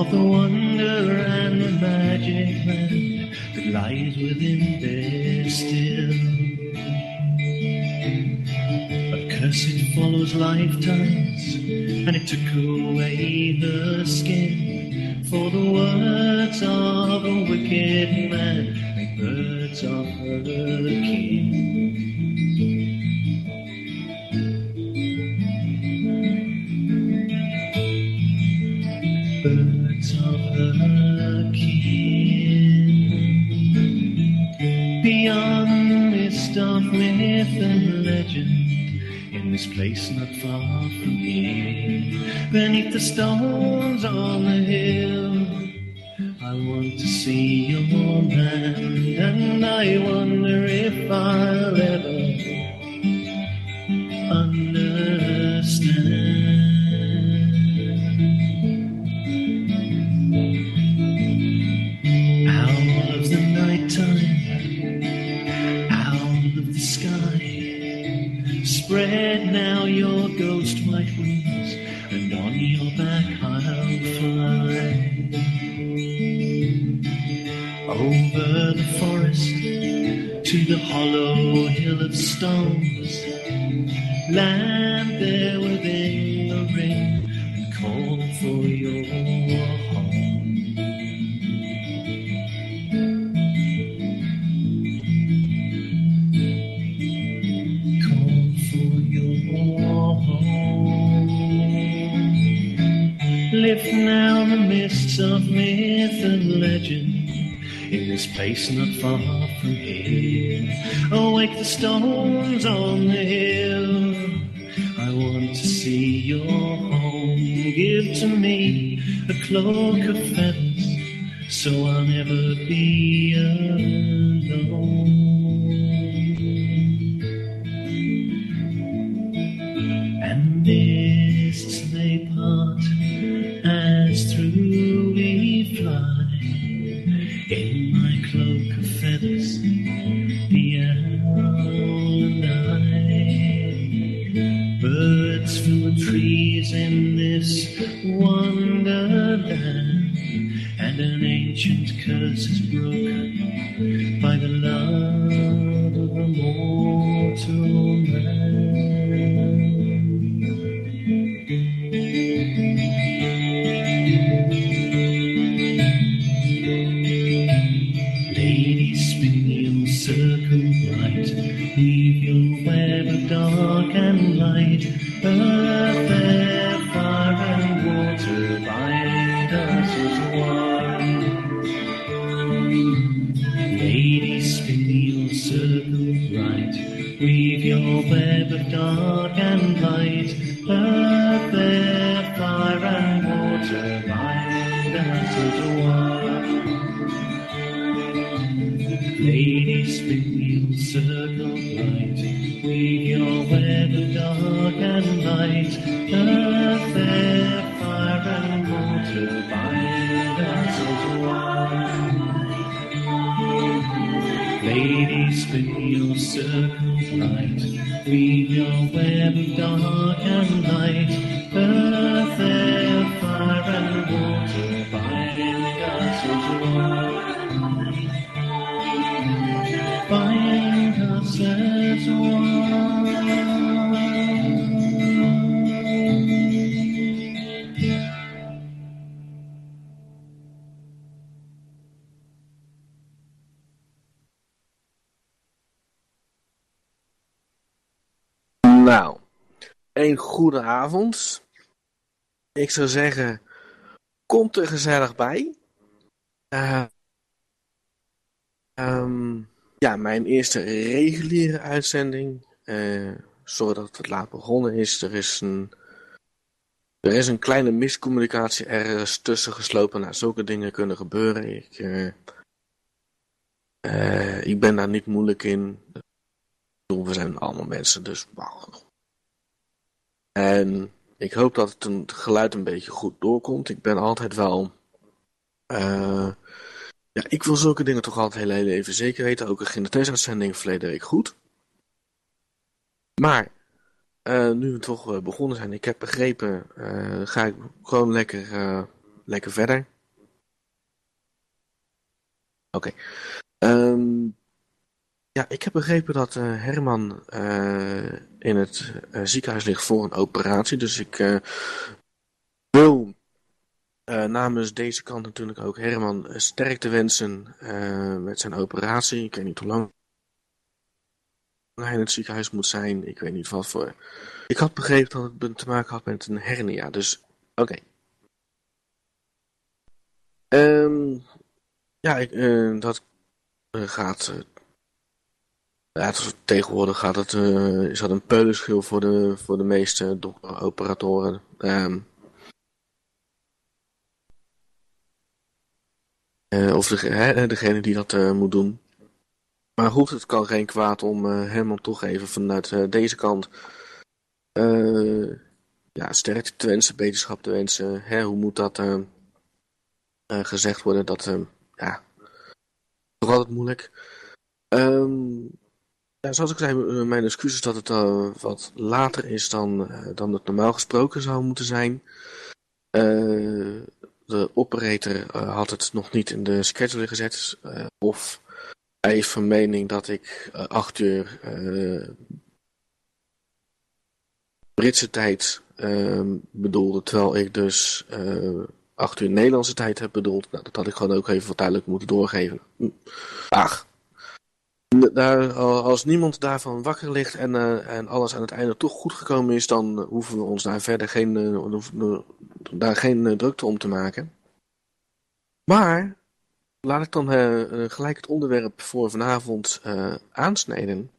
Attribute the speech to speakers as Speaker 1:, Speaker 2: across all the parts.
Speaker 1: of the wonder and the magic land that lies within there still. A curse it follows lifetimes, and it took away her skin. for your home. For your home. Lift now the mists of myth and legend in this place not far from here. Awake the stones on the hill. I want to see your to me a cloak of feathers, so I'll never be Leave your web of dark and light, perfect.
Speaker 2: Een goede avond. Ik zou zeggen, kom er gezellig bij. Uh, um, ja, mijn eerste reguliere uitzending. Uh, sorry dat het laat begonnen is. Er is een, er is een kleine miscommunicatie ergens tussen geslopen. Nou, zulke dingen kunnen gebeuren. Ik, uh, ik ben daar niet moeilijk in. We zijn allemaal mensen, dus wow. En ik hoop dat het een geluid een beetje goed doorkomt. Ik ben altijd wel... Uh, ja, ik wil zulke dingen toch altijd heel, heel even zeker weten. Ook in de thuisuitzending verleden week goed. Maar, uh, nu we toch uh, begonnen zijn, ik heb begrepen, ga ik gewoon lekker, lekker verder. Oké. Okay. Um, ja, ik heb begrepen dat Herman in het ziekenhuis ligt voor een operatie. Dus ik wil namens deze kant natuurlijk ook Herman sterkte wensen met zijn operatie. Ik weet niet hoe lang hij in het ziekenhuis moet zijn. Ik weet niet wat voor. Ik had begrepen dat het te maken had met een hernia. Dus oké. Um, ja, ik, dat gaat. Tegenwoordig gaat het, is dat een peulenschil voor de, voor de meeste operatoren. Um, Uh, of de, degene die dat uh, moet doen. Maar goed, het kan geen kwaad om Herman toch even vanuit deze kant ja, sterkte te wensen, beterschap te wensen. Hè, hoe moet dat gezegd worden? Dat, ja, toch altijd moeilijk. Um, ja, zoals ik zei, mijn excuses dat het wat later is dan, dan het normaal gesproken zou moeten zijn. Uh, de operator had het nog niet in de schedule gezet. Of hij heeft van mening dat ik uh, acht uur Britse tijd ehm, bedoelde. Terwijl ik dus acht uur Nederlandse tijd heb bedoeld. Nou, dat had ik gewoon ook even wat duidelijk moeten doorgeven. Hm. Ach. Als niemand daarvan wakker ligt en, uh, en alles aan het einde toch goed gekomen is, dan hoeven we ons daar verder geen, uh, daar geen drukte om te maken. Maar laat ik dan gelijk het onderwerp voor vanavond aansnijden.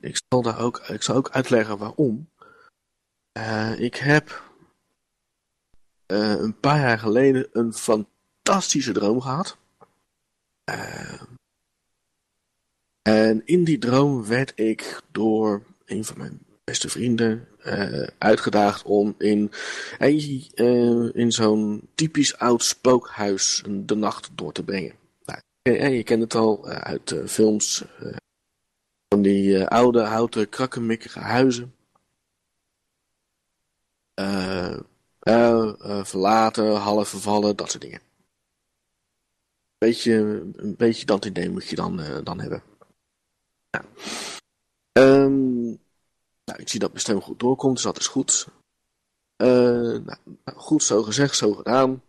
Speaker 2: ik, zal daar ook, ik zal ook uitleggen waarom. ik heb een paar jaar geleden een fantastische droom gehad. Uh, en in die droom werd ik door een van mijn beste vrienden uh, uitgedaagd om in, uh, in zo'n typisch oud spookhuis de nacht door te brengen. Nou, je, kent het al uit films van die oude houten krakkemikkige huizen. verlaten, half vervallen, dat soort dingen beetje, een beetje dat idee moet je dan, uh, dan hebben. Ja. Um, nou, ik zie dat mijn stem goed doorkomt, dus dat is goed. Uh, nou, goed, zo gezegd, zo gedaan.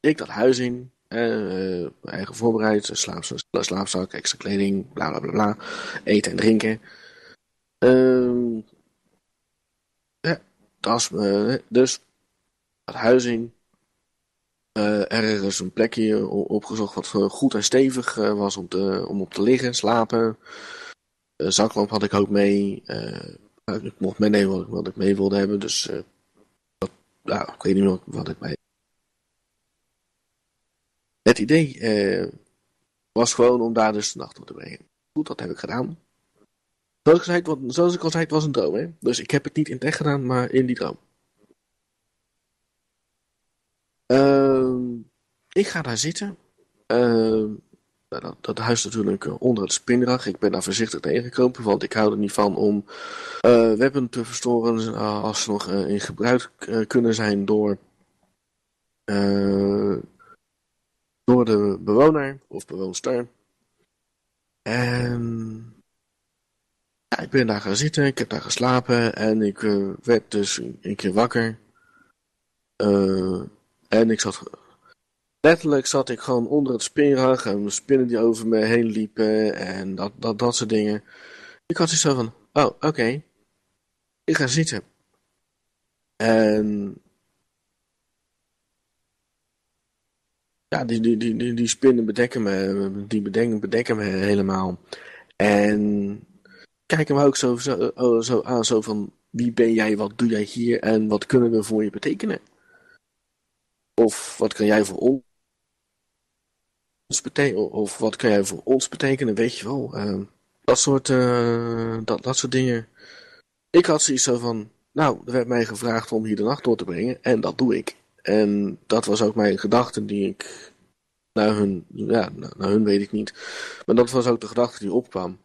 Speaker 2: Ik dat huis in. Uh, eigen voorbereid, slaapzak, extra kleding, bla bla bla bla. Eten en drinken. Uh, ja, dat is, dus dat huis in. Uh, er is een plekje opgezocht wat eh, goed en stevig uh, was om, te, om op te liggen, slapen. Uh, zaklamp had ik ook mee. ik mocht meenemen wat, wat ik mee wilde hebben, dus dat, nou, ik weet niet meer wat ik mee. Het idee was gewoon om daar dus de nacht op te brengen. Goed, dat heb ik gedaan. Zoals ik, wat, zoals ik al zei, het was een droom, hè? Dus ik heb het niet in het echt gedaan, maar in die droom. Uh, ik ga daar zitten. Uh, dat, dat huis natuurlijk eh, onder het spinrag. Ik ben daar voorzichtig tegengekomen, want ik hou er niet van om uh, webben te verstoren als ze nog in gebruik kunnen zijn door, door de bewoner of bewoonster. En ja, ik ben daar gaan zitten, ik heb daar geslapen en ik werd dus een keer wakker. En ik zat, letterlijk zat ik gewoon onder het spinrag en spinnen die over me heen liepen en dat, dat, dat soort dingen. Ik had zoiets van, oh, oké. Ik ga zitten. En ja, die, die, die, die, spinnen bedekken me, die bedenken, bedekken me helemaal. En kijken me ook zo, zo, oh, zo aan, zo van, wie ben jij, wat doe jij hier en wat kunnen we voor je betekenen? Of wat kan jij voor ons betekenen, of wat kan jij voor ons betekenen, weet je wel. Uh, dat, soort, uh, dat, dat soort dingen. Ik had zoiets zo van, nou, er werd mij gevraagd om hier de nacht door te brengen en dat doe ik. En dat was ook mijn gedachte die ik naar hun, ja, naar hun weet ik niet. Maar dat was ook de gedachte die opkwam.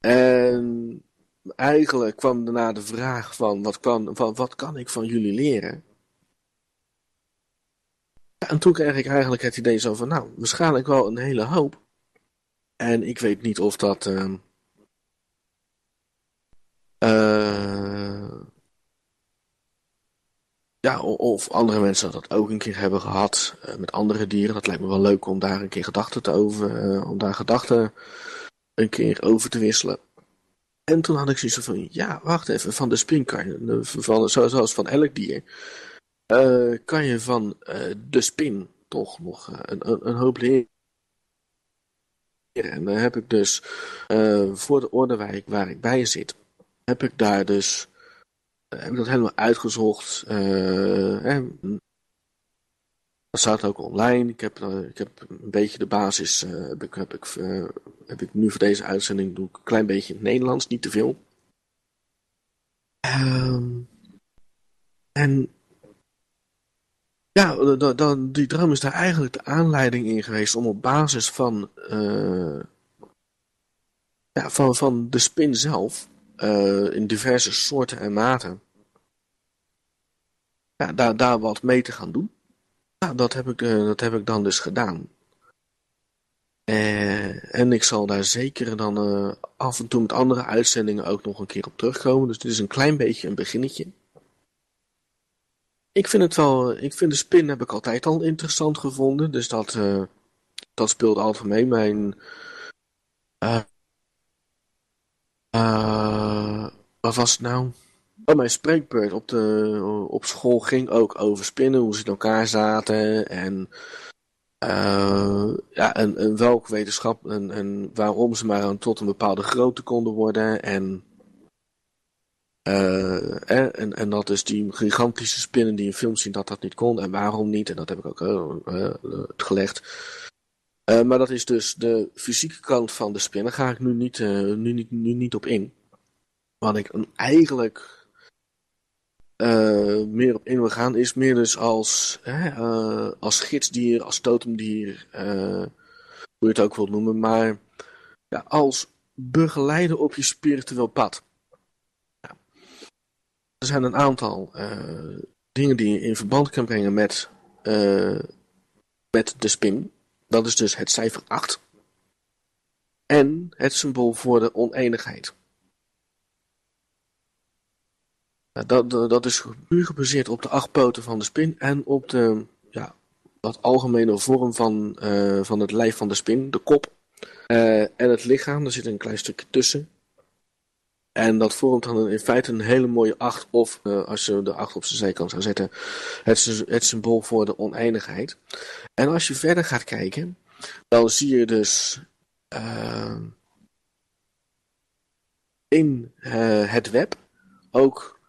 Speaker 2: En eigenlijk kwam daarna de vraag van wat kan, van, wat kan ik van jullie leren? En toen kreeg ik eigenlijk het idee zo van, nou, waarschijnlijk wel een hele hoop. En ik weet niet of dat... Uh, uh, ja, of andere mensen dat ook een keer hebben gehad uh, met andere dieren. Dat lijkt me wel leuk om daar een keer gedachten te over, om daar gedachten een keer over te wisselen. En toen had ik zoiets van, ja, wacht even, van de spin zoals van elk dier, uh, kan je van uh, de spin toch nog uh, een, een, hoop leren. En dan heb ik dus voor de ordewijk waar ik bij zit, heb ik daar dus, heb ik dat helemaal uitgezocht. Dat staat ook online. Ik heb, ik heb een beetje de basis. Heb, ik, heb, ik, heb ik nu voor deze uitzending doe ik een klein beetje in het Nederlands, niet te veel. Um, en ja, dan, die droom is daar eigenlijk de aanleiding in geweest om op basis van, ja, van, van de spin zelf, in diverse soorten en maten, ja, daar, daar wat mee te gaan doen. Ja, dat heb ik, uh, dat heb ik dan dus gedaan. En ik zal daar zeker dan af en toe met andere uitzendingen ook nog een keer op terugkomen. Dus dit is een klein beetje een beginnetje. Ik vind het wel, ik vind de spin heb ik altijd al interessant gevonden. Dus dat, dat speelt altijd mee. Mijn, wat was het nou? Oh, mijn spreekbeurt op, de, op school ging ook over spinnen, hoe ze in elkaar zaten en, uh, ja, en welk wetenschap en, en waarom ze maar tot een bepaalde grootte konden worden. En, uh, en, en dat dus die gigantische spinnen die in films zien dat dat niet kon en waarom niet. En dat heb ik ook uh, gelegd. maar dat is dus de fysieke kant van de spinnen. Daar ga ik nu niet, nu niet, nu niet op in. Wat ik eigenlijk meer op in wil gaan, is meer dus als, als gidsdier, als totemdier, hoe je het ook wilt noemen, maar ja, als begeleider op je spiritueel pad. Er zijn een aantal dingen die je in verband kan brengen met, met de spin. Dat is dus het cijfer 8. En het symbool voor de oneenigheid. Dat, dat is puur gebaseerd op de acht poten van de spin en op de ja, wat algemene vorm van, van het lijf van de spin, de kop en het lichaam. Er zit een klein stukje tussen. En dat vormt dan in feite een hele mooie acht, of uh, als je de acht op zijn zijkant zou zetten, het, het symbool voor de oneindigheid. En als je verder gaat kijken, dan zie je dus in het web ook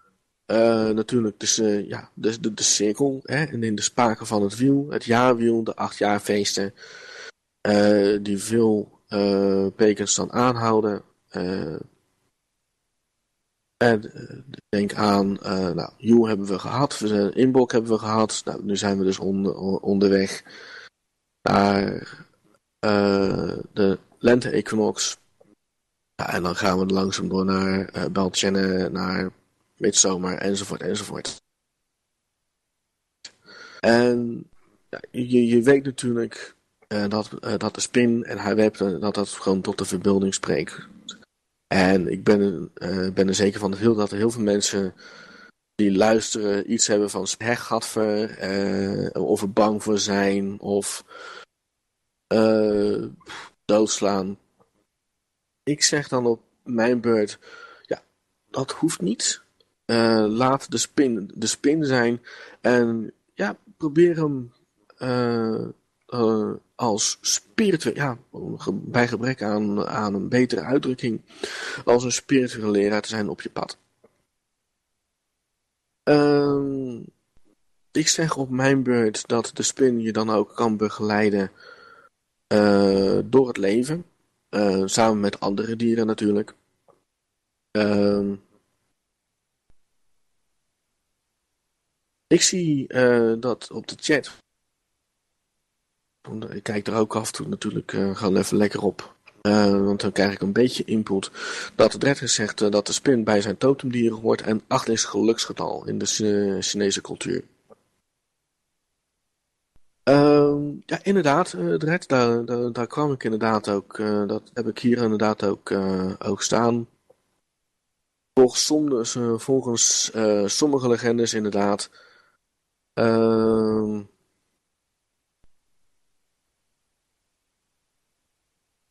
Speaker 2: natuurlijk dus, ja, de, de, de cirkel hè, en in de spaken van het wiel, het jaarwiel, de achtjaarfeesten, die veel pekens dan aanhouden. En denk aan, nou, Joel hebben we gehad, Inbok hebben we gehad, nou, nu zijn we dus on, onderweg naar de lente-equinox. En dan gaan we langzaam door naar uh, Beltjenne, naar midzomer enzovoort enzovoort. En ja, je, weet natuurlijk uh, dat, uh, dat de spin en haar web, uh, dat dat gewoon tot de verbeelding spreekt. En ik ben, ben er zeker van dat, heel, heel veel mensen die luisteren iets hebben van heggatver, of er bang voor zijn, of doodslaan. Ik zeg dan op mijn beurt, ja, dat hoeft niet. Laat de spin de spin zijn. En ja, probeer hem uh, als spiritueel, ja, bij gebrek aan, aan een betere uitdrukking, als een spirituele leraar te zijn op je pad. Uh, ik zeg op mijn beurt dat de spin je dan ook kan begeleiden uh, door het leven. Uh, samen met andere dieren natuurlijk. Uh, ik zie dat op de chat. Ik kijk er ook af en toe natuurlijk gewoon even lekker op. want dan krijg ik een beetje input. Dat de zegt dat de spin bij zijn totemdieren hoort. En 8 is geluksgetal in de Chinese cultuur. Uh, ja, inderdaad, uh, Dred, daar, daar, daar, kwam ik inderdaad ook, uh, dat heb ik hier inderdaad ook, uh, ook staan. Volgens, soms, volgens sommige legendes inderdaad. Ehm,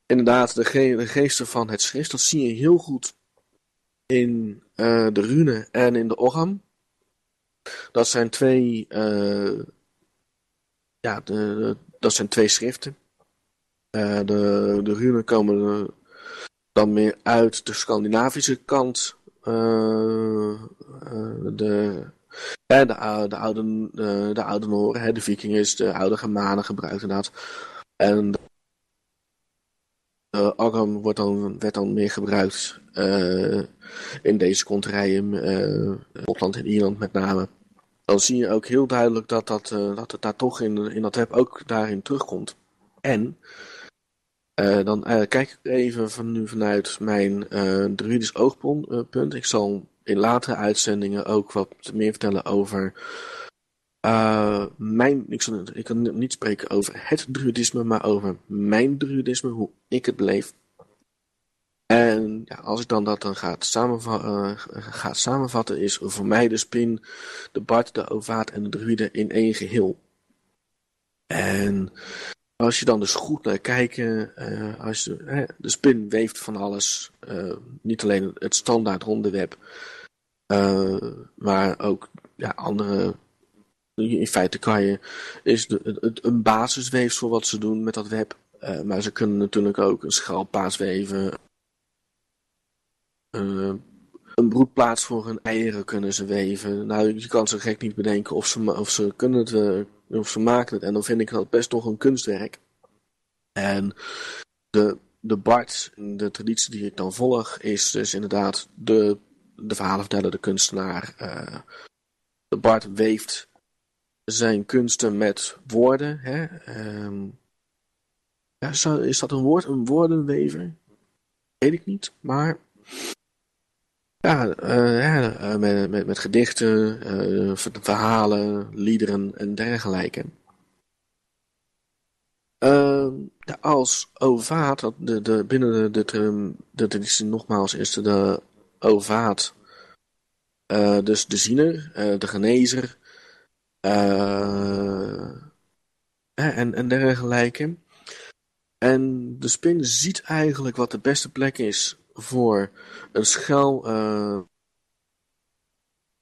Speaker 2: inderdaad, de, ge de, geesten van het schrift, dat zie je heel goed in de rune en in de orham. Dat zijn twee ja, de, dat zijn twee schriften. Uh, de, de runen komen dan meer uit de Scandinavische kant. De, de, de, oude, de, de oude Noren, de vikingen, de oude Germanen gebruikten dat. En Arm wordt dan, werd dan meer gebruikt in deze konterijen, uh, Schotland en Ierland met name dan zie je ook heel duidelijk dat, dat, uh, dat het daar toch in, in dat web ook daarin terugkomt. En uh, dan uh, kijk ik even van nu vanuit mijn druidisch oogpunt. ik zal in latere uitzendingen ook wat meer vertellen over mijn. Ik, kan niet spreken over het druidisme, maar over mijn druidisme, hoe ik het beleef. En als ik dan dat dan uh, gaat samenvatten, is voor mij de spin, de bart, de ovaat en de druide in één geheel. En als je dan dus goed naar kijken, uh, als je, de spin weeft van alles, niet alleen het standaard ronde web, maar ook ja, andere in feite kan je, is het, een basisweefsel wat ze doen met dat web. Uh, maar ze kunnen natuurlijk ook een schalpaas weven, uh, een broedplaats voor hun eieren kunnen ze weven. Nou, je kan ze gek niet bedenken of ze, of ze kunnen het, uh, of ze maken het. En dan vind ik dat best toch een kunstwerk. En de, de Bart, de traditie die ik dan volg, is dus inderdaad de, de verhalenverteller, de kunstenaar. De Bart weeft zijn kunsten met woorden. Hè? Um, ja, is dat een woord, een woordenwever? Weet ik niet, maar ja, ja uh, met, met, met, gedichten, uh, verhalen, liederen en dergelijke. Ehm, als ovaat, de, de, binnen de, de, de traditie nogmaals is de ovaat, dus de ziener, de genezer en, en dergelijke. En de spin ziet eigenlijk wat de beste plek is voor een schuil, uh,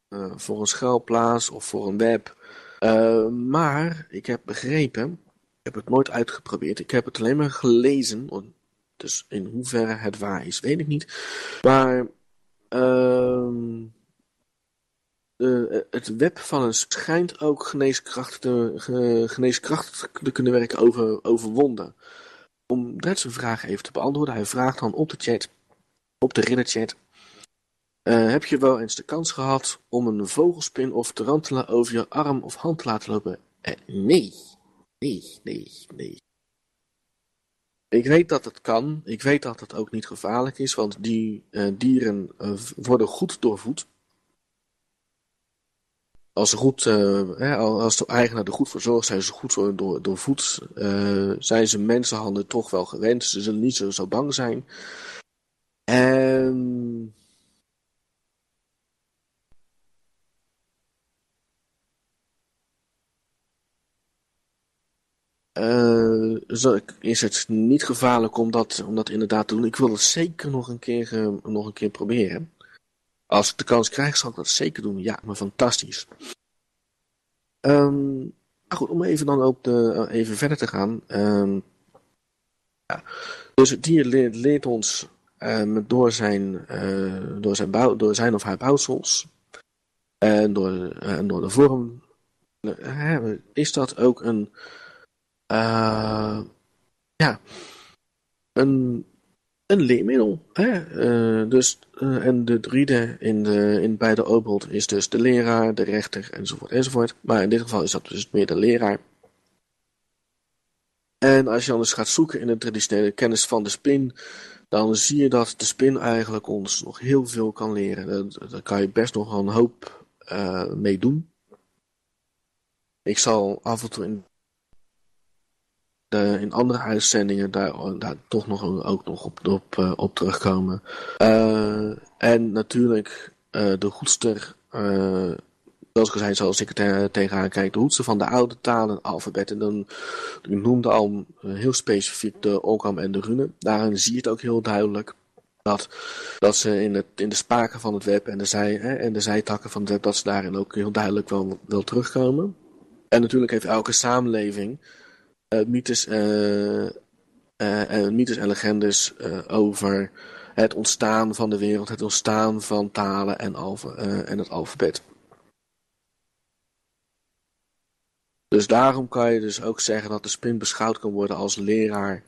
Speaker 2: uh, voor een schuilplaats of voor een web. Maar ik heb begrepen, ik heb het nooit uitgeprobeerd, ik heb het alleen maar gelezen. Dus in hoeverre het waar is, weet ik niet. Maar ehm, het web van een schijnt ook geneeskrachtig te, kunnen werken over, over wonden. Om Dred vraag even te beantwoorden, hij vraagt dan op de chat op de ridderchat. Uh, heb je wel eens de kans gehad om een vogelspin of tarantula over je arm of hand te laten lopen? Nee. Nee, nee, nee. Ik weet dat het kan. Ik weet dat het ook niet gevaarlijk is, want die dieren worden goed doorvoed. Als, goed, hè, als de eigenaar er goed voor zorgt, zijn ze goed door, doorvoed. zijn ze mensenhanden toch wel gewend. Ze zullen niet zo, zo bang zijn. Um, uh, is het niet gevaarlijk om dat, om dat inderdaad te doen. Ik wil het zeker nog een keer, nog een keer proberen. Als ik de kans krijg, zal ik dat zeker doen. Ja, maar fantastisch. Um, nou goed, om even dan ook de, even verder te gaan. Um, ja. Dus het dier leert, ons um, door, zijn, uh, door, zijn bouw, door zijn of haar bouwsels en door, uh, door de vorm is dat ook een ja een een leermiddel. Uh, dus, uh, en de druide in, de, in bij de Obold is dus de leraar, de rechter enzovoort enzovoort. Maar in dit geval is dat dus meer de leraar. En als je dan eens gaat zoeken in de traditionele kennis van de spin, dan zie je dat de spin eigenlijk ons nog heel veel kan leren. Daar, kan je best nog een hoop uh, mee doen. Ik zal af en toe in uh, in andere uitzendingen daar, daar toch nog ook nog op, op, op terugkomen. Uh, en natuurlijk de goedster, zoals ik zei, zoals ik er tegenaan kijk, de hoedster van de oude talen, alfabet. En dan, noemde al heel specifiek de Ogham en de Rune. Daarin zie je het ook heel duidelijk. Dat, dat ze in, het, in de spaken van het web en de, zij, hè, en de zijtakken van het web, dat ze daarin ook heel duidelijk wel, terugkomen. En natuurlijk heeft elke samenleving mythes, uh, uh, mythes en legendes over het ontstaan van de wereld, het ontstaan van talen en, en het alfabet. Dus daarom kan je dus ook zeggen dat de spin beschouwd kan worden als leraar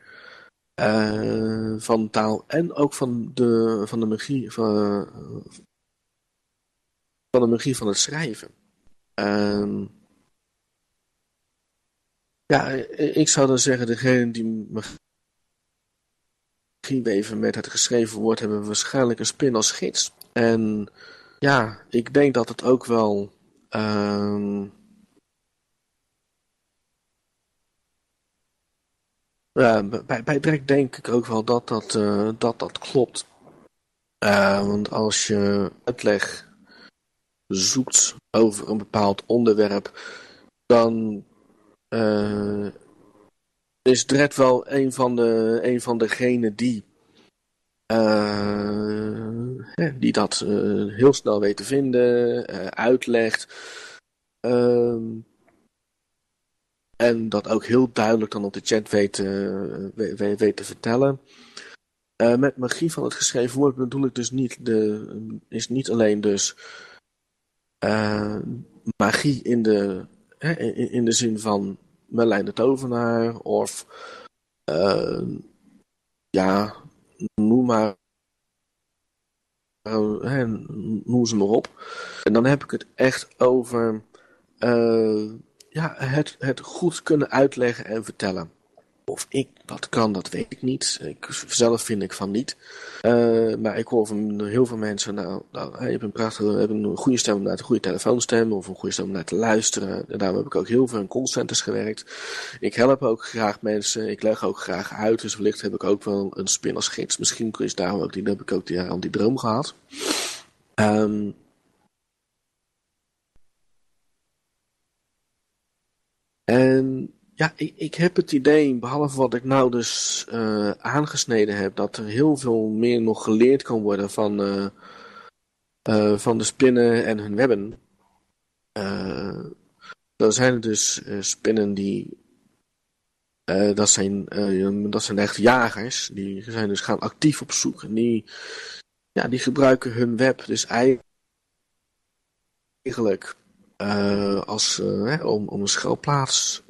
Speaker 2: van taal en ook van de, van de magie van, van de magie van het schrijven. Uh, ja, ik zou dan zeggen, degene die magie met het geschreven woord hebben waarschijnlijk een spin als gids. En ja, ik denk dat het ook wel. Ja, bij, bij Drek denk ik ook wel dat dat, uh, dat, dat klopt. Uh, want als je uitleg zoekt over een bepaald onderwerp, dan uh, is Dredd wel een van, de, een van degenen die, uh, die dat uh, heel snel weet te vinden, uitlegt. Ehm, en dat ook heel duidelijk dan op de chat weet, weet, weet te vertellen. met magie van het geschreven woord bedoel ik dus niet, de, is niet alleen dus magie in de, in de zin van Merlijn de Tovenaar of uh, ja, noem maar uh, noem ze maar op. En dan heb ik het echt over uh, ja, het, het goed kunnen uitleggen en vertellen. Of ik dat kan, dat weet ik niet. Ik, zelf vind ik van niet. Uh, maar ik hoor van heel veel mensen, nou, nou je hebt een prachtige, je een goede stem om naar een goede telefoonstem of een goede stem om naar te luisteren. En daarom heb ik ook heel veel in callcenters gewerkt. Ik help ook graag mensen, ik leg ook graag uit, dus wellicht heb ik ook wel een spin als gids. Misschien is daarom ook die, heb ik ook die, aan die droom gehad. Um, en ja, ik, ik heb het idee, behalve wat ik nou dus uh, aangesneden heb, dat er heel veel meer nog geleerd kan worden van, uh, uh, van de spinnen en hun webben. dan zijn er dus spinnen die. dat, zijn, dat zijn echt jagers. Die zijn dus gaan actief op zoek. Die, ja, die gebruiken hun web dus eigenlijk als, uh, om, om een schuilplaats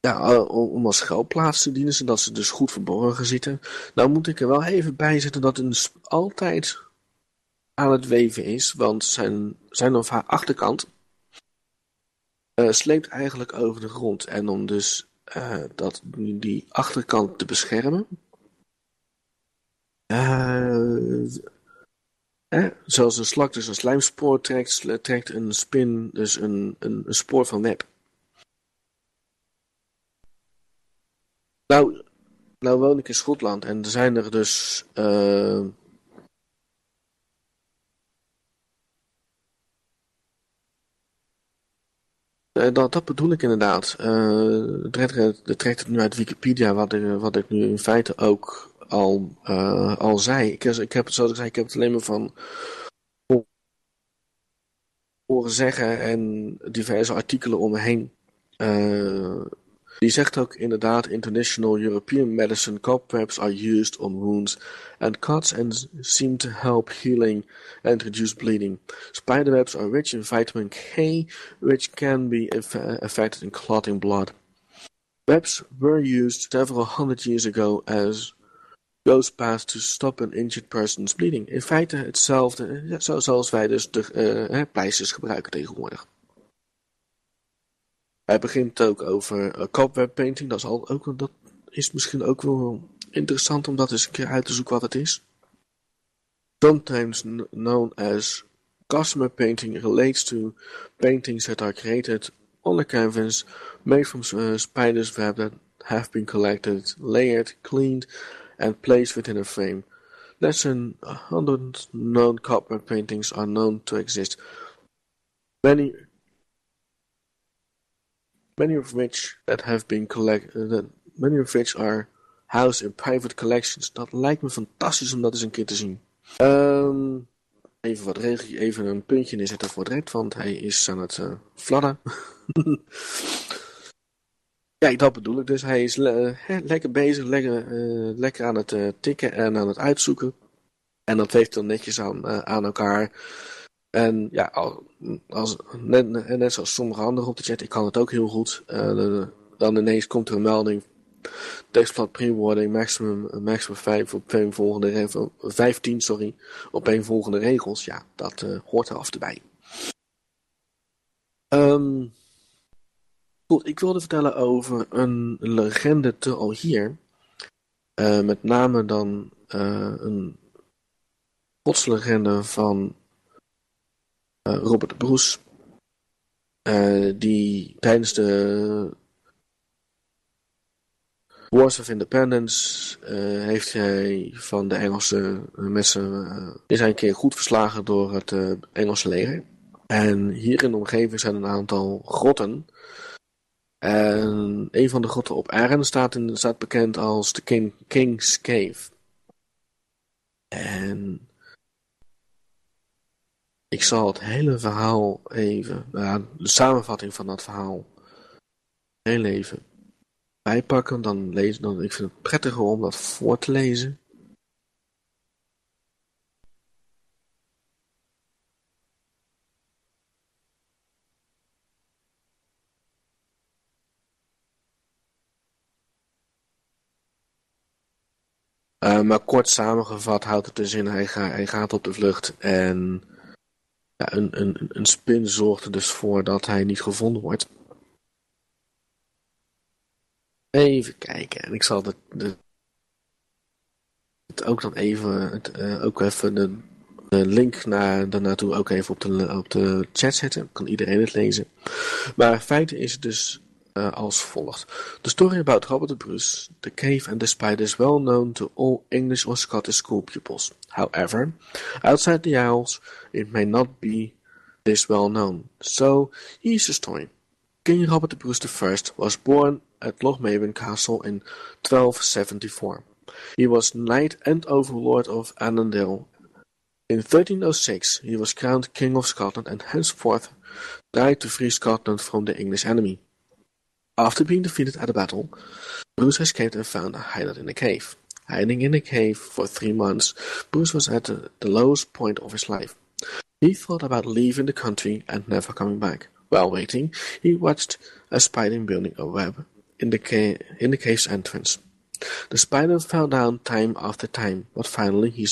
Speaker 2: ja, om als schuilplaats te dienen, zodat ze dus goed verborgen zitten. Nou moet ik er wel even bij zetten dat het altijd aan het weven is, want zijn, zijn of haar achterkant sleept eigenlijk over de grond. En om dus dat, die achterkant te beschermen, zoals een slak dus een slijmspoor trekt, trekt een spin dus een, een, een spoor van web. Nou, nou woon ik in Schotland en er zijn er dus uh, dat, dat bedoel ik inderdaad. Uh, de trekt het nu uit Wikipedia, wat ik, wat ik nu in feite ook al, uh, al zei. Ik, ik heb zoals ik zei, ik heb het alleen maar van horen zeggen en diverse artikelen om me heen. Uh, die zegt ook inderdaad, international European medicine cobwebs are used on wounds and cuts and seem to help healing and reduce bleeding. Spiderwebs are rich in vitamin K, which can be effective in clotting blood. Webs were used several hundred years ago as ghost paths to stop an injured person's bleeding. In feite hetzelfde, zoals wij dus de uh, pleisters gebruiken tegenwoordig. Hij begint ook over uh, cobweb painting. Dat is, al, ook, dat is misschien ook wel interessant om dat eens een keer uit te zoeken wat het is. Sometimes known as customer painting relates to paintings that are created on a canvas made from uh, spider's web that have been collected, layered, cleaned and placed within a frame. Less than a hundred known copper paintings are known to exist. Many many of which that have been collected, uh, many of which are housed in private collections. Dat lijkt me fantastisch om dat eens een keer te zien. Um, even wat regel, even een puntje neerzetten voor red, want hij is aan het uh, fladden. ja, dat bedoel ik dus. Hij is le lekker bezig, lekker, uh, lekker aan het uh, tikken en aan het uitzoeken. En dat heeft dan netjes aan, aan elkaar. En ja, als, net, net zoals sommige anderen op de chat, ik kan het ook heel goed. Dan ineens komt er een melding. Tekstblad pre-wording, maximum, maximum 5 op een volgende, 15 sorry, op een volgende regels. Ja, dat hoort er af en bij. Um, goed, ik wilde vertellen over een legende te al hier. Uh, met name dan uh, een godslegende van uh, Robert Bruce. Uh, die tijdens de Wars of Independence heeft hij van de Engelse mensen is hij een keer goed verslagen door het Engelse leger. En hier in de omgeving zijn een aantal grotten. En een van de grotten op in, staat bekend als de King, King's Cave. En ik zal het hele verhaal even, nou, de samenvatting van dat verhaal, heel even bijpakken. Dan lezen, dan, ik vind het prettiger om dat voor te lezen. Uh, maar kort samengevat houdt het dus in, hij, hij gaat op de vlucht en een, een, een spin zorgt er dus voor dat hij niet gevonden wordt. Even kijken. En ik zal het, het ook dan even, het, uh, ook even de, de link naar, daarnaartoe ook even op de, op de chat zetten. Kan iedereen het lezen. Maar in feite is dus Eh, als volgt. The story about Robert the Bruce, the cave and the spider is well known to all English or Scottish school pupils. However, outside the Isles, it may not be this well known. So, here's the story. King Robert the Bruce I was born at Lochmaven Castle in 1274. He was knight and overlord of Annandale. In 1306 he was crowned King of Scotland and henceforth died to free Scotland from the English enemy. After being defeated at a battle, Bruce escaped and found a hideout in a cave. Hiding in a cave for three months, Bruce was at the, the lowest point of his life. He thought about leaving the country and never coming back. While waiting, he watched a spider building a web in the, ca- in the cave's entrance. The spider fell down time after time, but finally he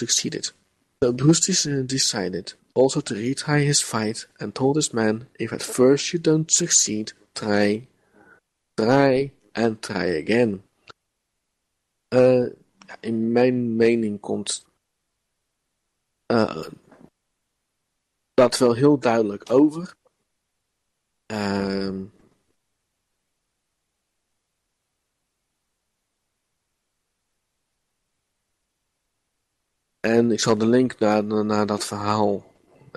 Speaker 2: succeeded. So Bruce decided also to retry his fight and told his men, if at first you don't succeed, try, try and try again. Uh, in mijn mening komt uh, dat wel heel duidelijk over. Uh, en ik zal de link naar, naar dat verhaal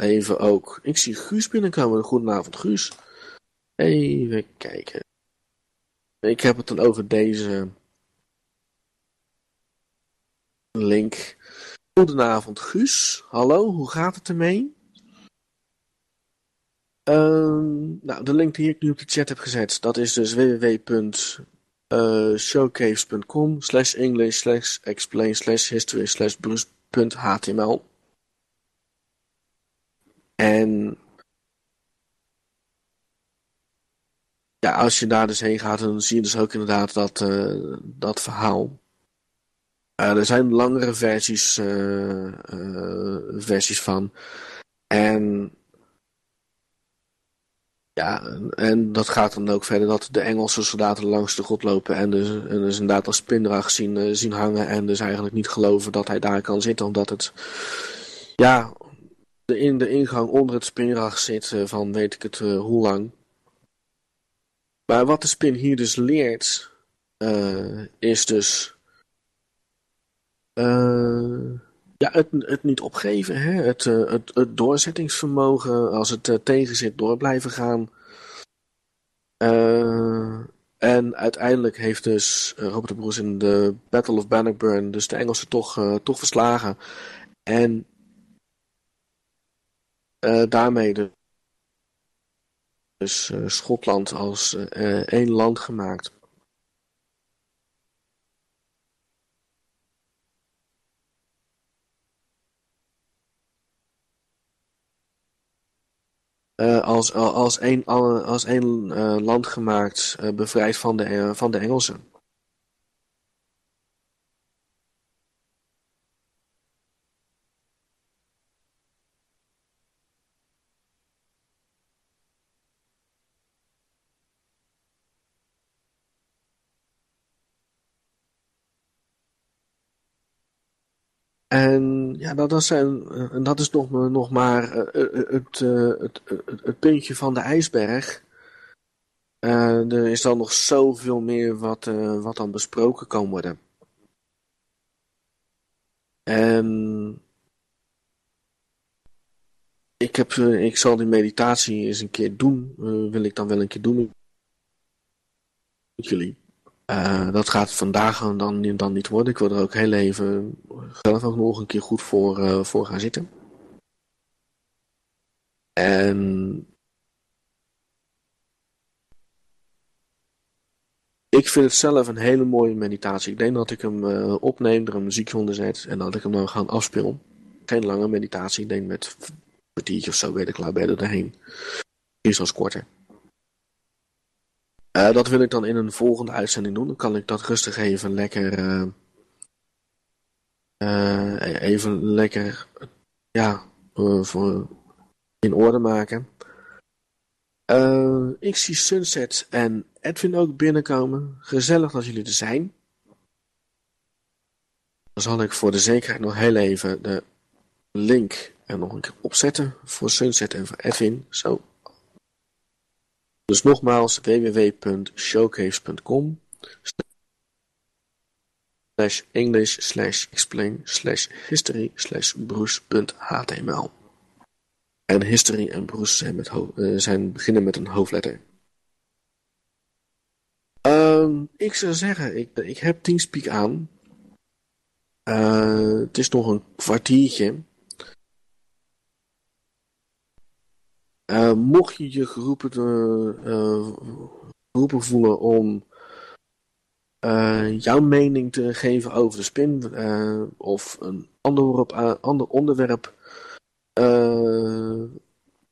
Speaker 2: even ook. Ik zie Guus binnenkomen. Goedenavond, Guus. Even kijken. Ik heb het dan over deze link. Goedenavond, Guus. Hallo, hoe gaat het ermee? Uh, nou, de link die ik nu op de chat heb gezet, dat is dus www.showcase.com slash english slash explain slash history slash En ja, als je daar dus heen gaat, dan zie je dus ook inderdaad dat, uh, dat verhaal. Uh, er zijn langere versies, uh, versies van. En ja, en dat gaat dan ook verder dat de Engelse soldaten langs de god lopen en dus, en dus inderdaad als spindrag zien, zien hangen en dus eigenlijk niet geloven dat hij daar kan zitten, omdat het ja, in de ingang onder het spinrag zit van weet ik het hoe lang. Maar wat de spin hier dus leert, uh, is dus ja, het, het niet opgeven, hè? Het, het, het doorzettingsvermogen, als het tegen zit, door blijven gaan. en uiteindelijk heeft dus Robert de Broes in de Battle of Bannockburn dus de Engelsen toch, toch verslagen. En daarmee de dus uh, Schotland als uh, één land gemaakt. Uh, als, als één, als één land gemaakt, bevrijd van de, van de Engelsen. En ja, dat, dat is nog, nog maar het, het, het, het, puntje van de ijsberg. Er is dan nog zoveel meer wat, wat dan besproken kan worden. En ik, heb, ik zal die meditatie eens een keer doen. Wil ik dan wel een keer doen met jullie. Uh, dat gaat vandaag dan, dan niet worden. Ik wil er ook heel even zelf ook nog een keer goed voor, uh, voor gaan zitten. En ik vind het zelf een hele mooie meditatie. Ik denk dat ik hem uh, opneem, er een muziekje onder zet en dat ik hem dan ga afspelen. Geen lange meditatie, ik denk met een kwartiertje of zo weet ik klaar ben er doorheen. Is als korter. Uh, dat wil ik dan in een volgende uitzending doen. Dan kan ik dat rustig even lekker. Uh, uh, even lekker. Ja, voor, in orde maken. ik zie Sunset en Edwin ook binnenkomen. Gezellig dat jullie er zijn. Dan zal ik voor de zekerheid nog heel even de link er nog een keer opzetten. Voor Sunset en voor Edwin. Zo. Dus nogmaals www.showcase.com slash english slash explain slash history slash bruce.html En history en bruce zijn, met uh, zijn beginnen met een hoofdletter. Um, ik zou zeggen, ik, ik heb Teamspeak aan. Uh, het is nog een kwartiertje. Uh, mocht je je geroepen, uh, geroepen voelen om jouw mening te geven over de spin of een ander, ander onderwerp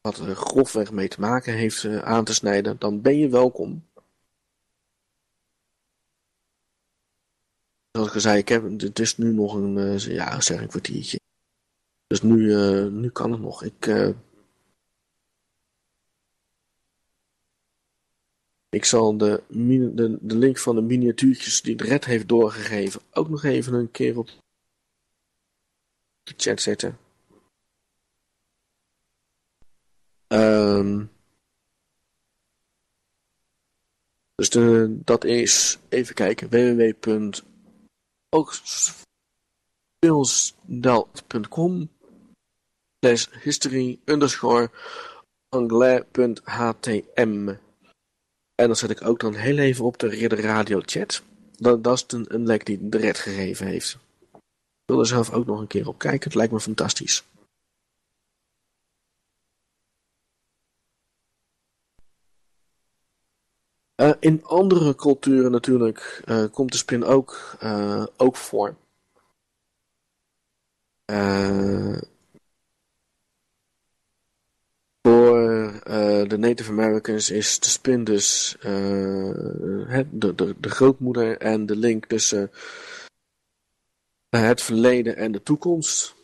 Speaker 2: wat er grofweg mee te maken heeft aan te snijden, dan ben je welkom. Zoals ik zei, ik heb, het is nu nog een, ja, zeg een kwartiertje. Dus nu, nu kan het nog. Ik Ik zal de, de, de link van de miniatuurtjes die Red heeft doorgegeven ook nog even een keer op de chat zetten. Um, dus dat is, even kijken, www.oogspilsdalt.com slash history underscore anglais.htm. En dan zet ik ook dan heel even op de Ridder Radio chat. Dat, dat is een, een lek die de red gegeven heeft. Ik wil er zelf ook nog een keer op kijken. Het lijkt me fantastisch. Uh, in andere culturen natuurlijk uh, komt de spin ook, uh, ook voor. Voor de Native Americans is de spin dus het, de, de, de grootmoeder en de link tussen het verleden en de toekomst.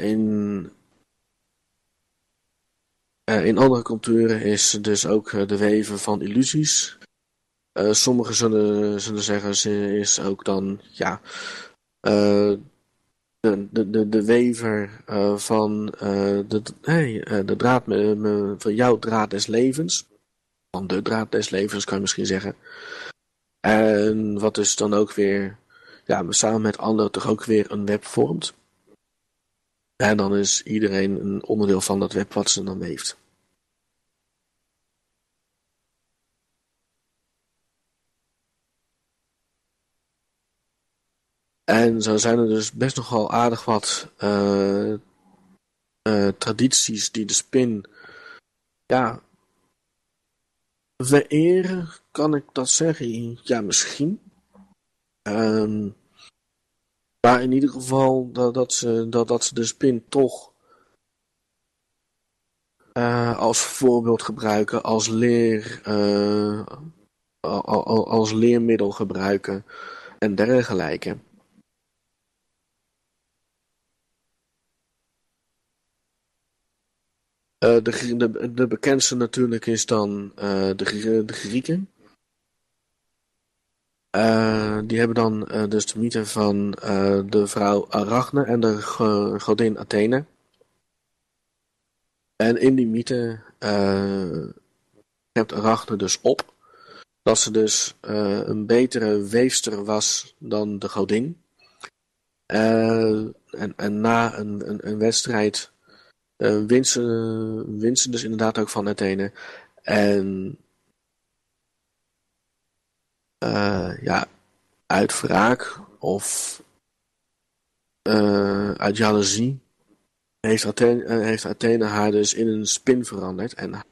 Speaker 2: in in andere culturen is dus ook de weven van illusies. Sommigen zullen, zullen zeggen, ze is ook dan, ja, de, de, de, wever van de, hey, de draad me, van jouw draad des levens. Van de draad des levens kan je misschien zeggen. En wat dus dan ook weer, ja, samen met anderen toch ook weer een web vormt. En dan is iedereen een onderdeel van dat web wat ze dan heeft. En zo zijn er dus best nogal aardig wat uh, uh, tradities die de spin, ja, vereren, kan ik dat zeggen? Ja, misschien. Um, maar in ieder geval dat, dat, ze, dat, dat ze de spin toch uh, als voorbeeld gebruiken, als leer, als leermiddel gebruiken en dergelijke. Uh, de, de, de, bekendste natuurlijk is dan uh, de, Grieken. Uh, die hebben dan dus de mythe van de vrouw Arachne en de godin Athene. En in die mythe hebt Arachne dus op dat ze dus een betere weefster was dan de godin. en, en na een, een, wedstrijd winsten, winsten dus inderdaad ook van Athene. En uh, ja, uit wraak of uit jaloezie heeft Athene, heeft Athene haar dus in een spin veranderd. En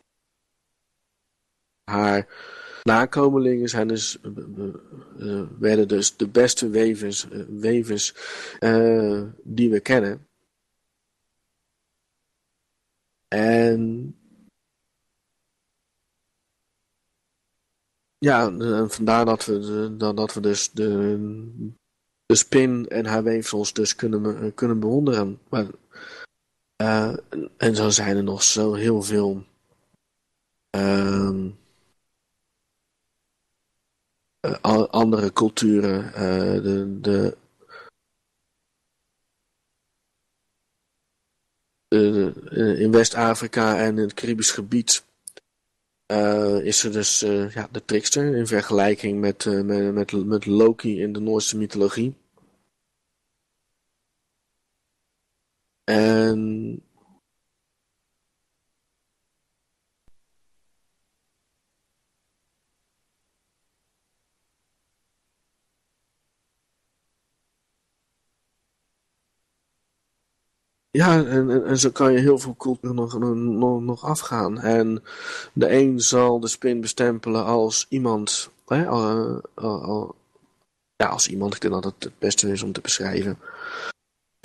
Speaker 2: haar nakomelingen zijn dus, werden dus de beste wevers, wevers die we kennen. En ja, vandaar dat we, dat we dus de, de spin en haar weefsels dus kunnen, kunnen bewonderen. Maar, uh, en zo zijn er nog zo heel veel uh, andere culturen. De, de in West-Afrika en in het Caribisch gebied uh, is er dus ja, de trickster in vergelijking met, met, met, met Loki in de Noorse mythologie. En Ja, en, en, zo kan je heel veel cultuur nog, nog, nog afgaan. En de een zal de spin bestempelen als iemand, hè, ja, als iemand, ik denk dat het het beste is om te beschrijven,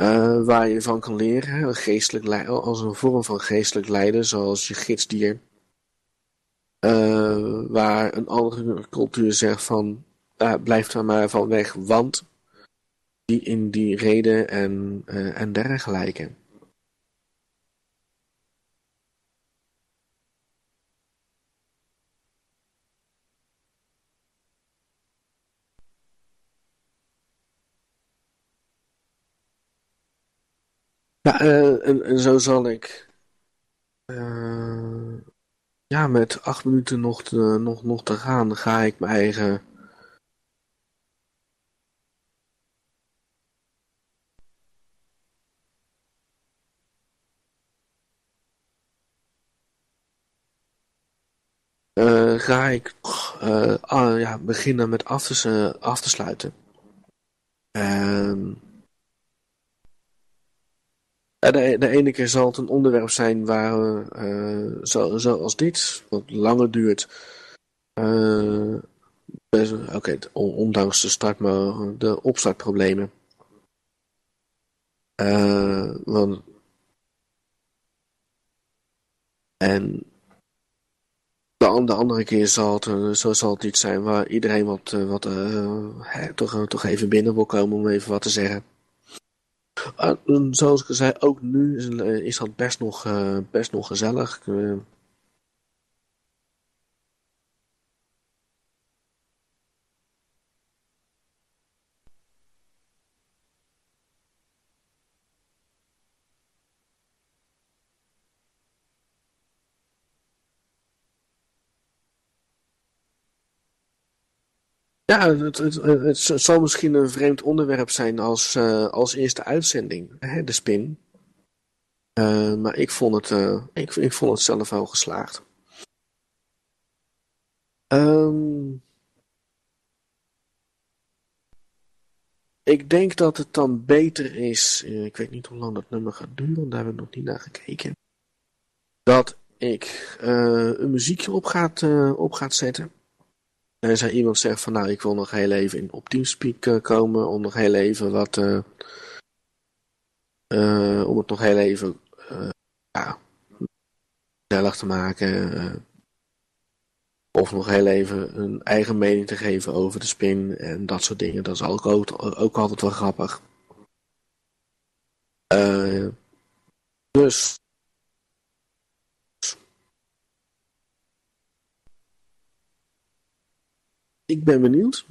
Speaker 2: uh, waar je van kan leren, geestelijk als een vorm van geestelijk lijden, zoals je gidsdier. Uh, waar een andere cultuur zegt van, uh, blijf daar maar van weg, want die in die reden en, uh, en dergelijke. Ja, uh, en, zo zal ik uh, ja, met acht minuten nog te, nog, nog te gaan, ga ik mijn eigen ga ik eh, ja, beginnen met af te, af te sluiten. Ehm, de, de, ene keer zal het een onderwerp zijn waar, uh, zo, zoals dit, wat langer duurt. Oké, ondanks de, start, de opstartproblemen. want, en de, andere keer zal het, eh, zo zal het iets zijn waar iedereen wat, eh, wat uh, toch, toch even binnen wil komen om even wat te zeggen. Zoals ik zei, ook nu is, is dat best nog, best nog gezellig. Ja, het, het, zal misschien een vreemd onderwerp zijn als, uh, als eerste uitzending, hè, de spin. Uh, maar ik vond, het, uh, ik, ik vond het zelf wel geslaagd. Um, ik denk dat het dan beter is, ik weet niet hoe lang dat nummer gaat duren, daar hebben we nog niet naar gekeken. Dat ik een muziekje op gaat, op gaat zetten. En als iemand zegt van nou ik wil nog heel even in, op Teamspeak uh, komen om nog heel even wat uh, uh, om het nog heel even ja, gezellig te maken of nog heel even een eigen mening te geven over de spin en dat soort dingen. Dat is ook, ook altijd wel grappig. dus ik ben benieuwd.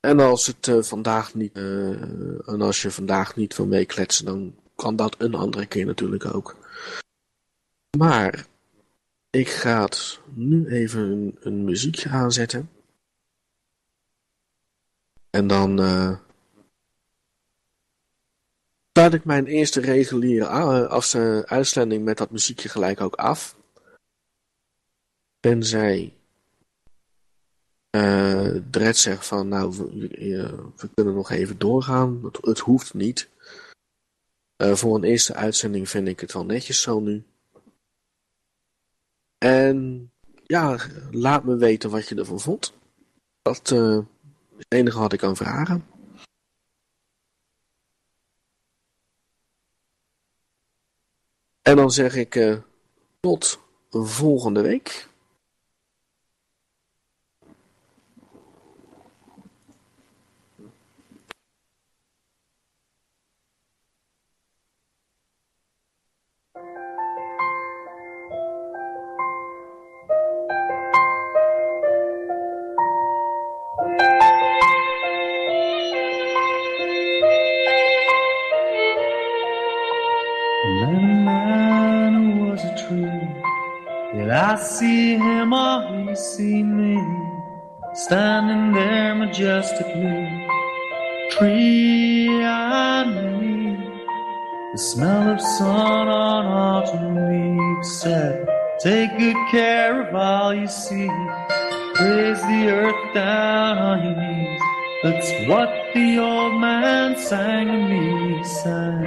Speaker 2: En als het uh, vandaag niet, uh, en als je vandaag niet wil meekletsen, dan kan dat een andere keer natuurlijk ook. Maar ik ga nu even een, muziekje aanzetten. En dan uh, sluit ik mijn eerste reguliere uitzending met dat muziekje gelijk ook af. Tenzij uh, Dredd zegt van, nou, we, we, kunnen nog even doorgaan. Het, het hoeft niet. Uh, voor een eerste uitzending vind ik het wel netjes zo nu. En ja, laat me weten wat je ervan vond. Dat uh, is het enige wat ik kan vragen. En dan zeg ik tot volgende week.
Speaker 1: Tree and me. The smell of sun on autumn leaves said, Take good care of all you see. Praise the earth down on your knees. That's what the old man sang to me, sang.